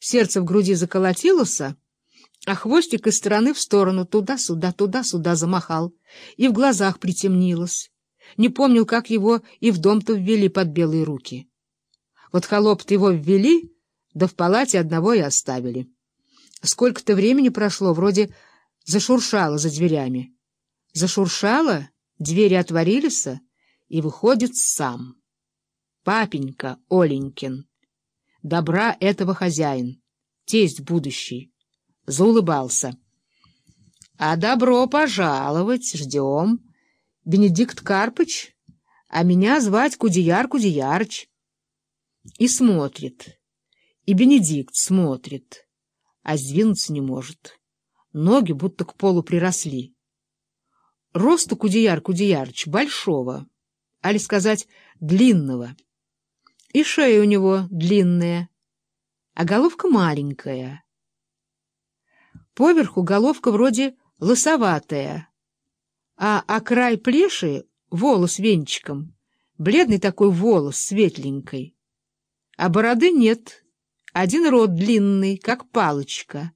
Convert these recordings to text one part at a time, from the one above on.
сердце в груди заколотилось, а хвостик из стороны в сторону, туда-сюда, туда-сюда замахал, и в глазах притемнилось. Не помнил, как его и в дом-то ввели под белые руки. Вот холоп-то его ввели, да в палате одного и оставили. Сколько-то времени прошло, вроде зашуршало за дверями. Зашуршало, двери отворились, и выходит сам. Папенька Оленькин. Добра этого хозяин, тесть будущий. Заулыбался. — А добро пожаловать, ждем. Бенедикт Карпыч, а меня звать Кудеяр Кудеярч. И смотрит. И Бенедикт смотрит, а сдвинуться не может. Ноги будто к полу приросли. Росту Кудеяр Кудеярч большого, али сказать, длинного. И шея у него длинная, а головка маленькая. Поверху головка вроде лысоватая, а о край плеши — волос венчиком, бледный такой волос, светленький. А бороды нет, один рот длинный, как палочка,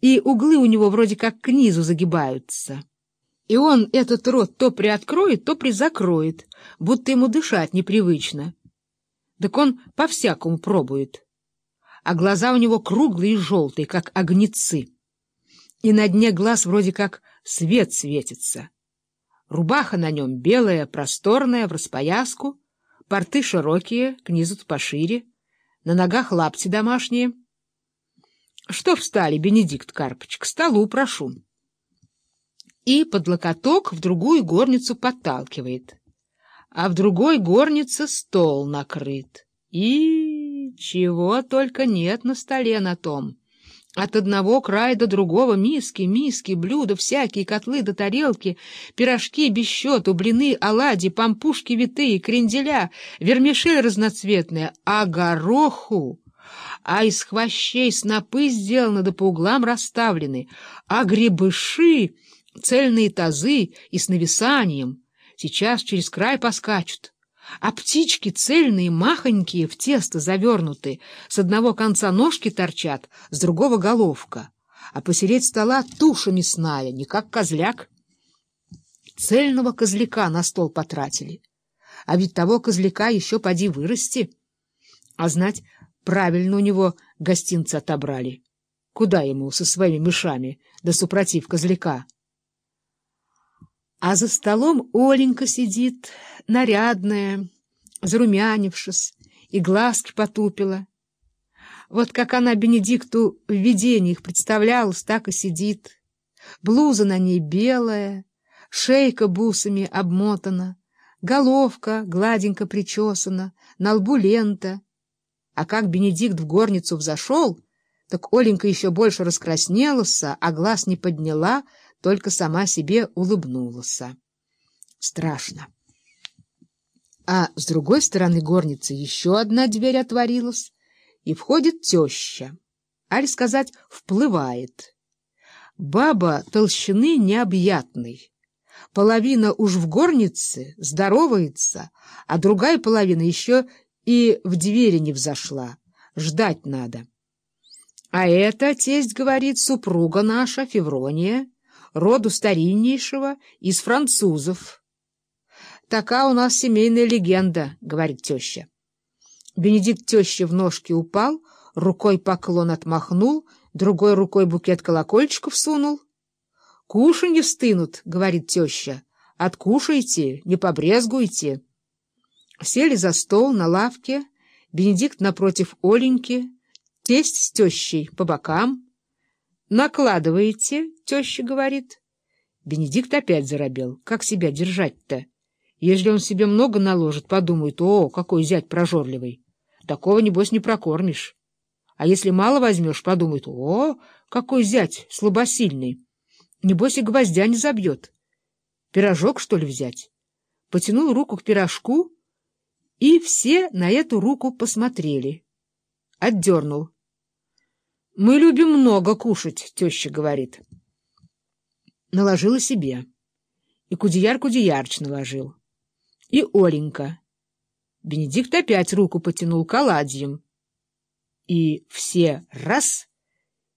и углы у него вроде как к низу загибаются. И он этот рот то приоткроет, то призакроет, будто ему дышать непривычно. Так он по-всякому пробует. А глаза у него круглые и желтые, как огнецы. И на дне глаз вроде как свет светится. Рубаха на нем белая, просторная, в распояску, порты широкие, к низу пошире, на ногах лапти домашние. Что встали, Бенедикт Карпыч, к столу прошу. И под локоток в другую горницу подталкивает. А в другой горнице стол накрыт. И чего только нет на столе на том. От одного края до другого миски, миски, блюда, всякие котлы до тарелки, пирожки без счету, блины, оладьи, пампушки витые, кренделя, вермишель разноцветная, а гороху... А из хвощей снопы сделаны да по углам расставлены, а грибыши, цельные тазы и с нависанием, сейчас через край поскачут а птички цельные, махонькие, в тесто завернуты, с одного конца ножки торчат, с другого — головка, а посередь стола туша мясная, не как козляк. Цельного козляка на стол потратили, а ведь того козляка еще поди вырасти. А знать, правильно у него гостинцы отобрали. Куда ему со своими мышами, да супротив козляка? А за столом Оленька сидит, нарядная, зарумянившись, и глазки потупила. Вот как она Бенедикту в видениях представлялась, так и сидит. Блуза на ней белая, шейка бусами обмотана, головка гладенько причесана, на лбу лента. А как Бенедикт в горницу взошел, так Оленька еще больше раскраснелась, а глаз не подняла, только сама себе улыбнулась. Страшно. А с другой стороны горницы еще одна дверь отворилась, и входит теща. Аль сказать, вплывает. Баба толщины необъятной. Половина уж в горнице здоровается, а другая половина еще и в двери не взошла. Ждать надо. А это, тесть говорит, супруга наша, Феврония, роду стариннейшего, из французов. Такая у нас семейная легенда, — говорит теща. Бенедикт теща в ножки упал, рукой поклон отмахнул, другой рукой букет колокольчиков сунул. — Кушанье стынут, — говорит теща. — Откушайте, не побрезгуйте. Сели за стол на лавке, Бенедикт напротив Оленьки, тесть с тещей по бокам — «Накладываете?» — теща говорит. Бенедикт опять заробел. «Как себя держать-то? Если он себе много наложит, подумает, о, какой зять прожорливый. Такого, небось, не прокормишь. А если мало возьмешь, подумает, о, какой зять слабосильный. Небось, и гвоздя не забьет. Пирожок, что ли, взять?» Потянул руку к пирожку, и все на эту руку посмотрели. Отдернул. Мы любим много кушать, теща говорит. Наложила себе. И Кудеяр Кудеярч наложил. И Оленька. Бенедикт опять руку потянул к оладьям. И все раз